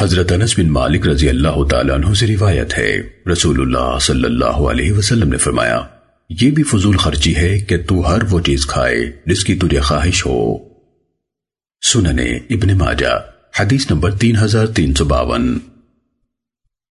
حضرت انس بن مالک رضی اللہ تعالیٰ عنہ سے روایت ہے۔ رسول اللہ صلی اللہ علیہ وسلم نے فرمایا، یہ بھی فضول خرچی ہے کہ تو ہر وہ چیز کھائے جس کی تجھے خواہش ہو۔ سننے ابن ماجہ، حدیث نمبر تین ہزار تین سو باون۔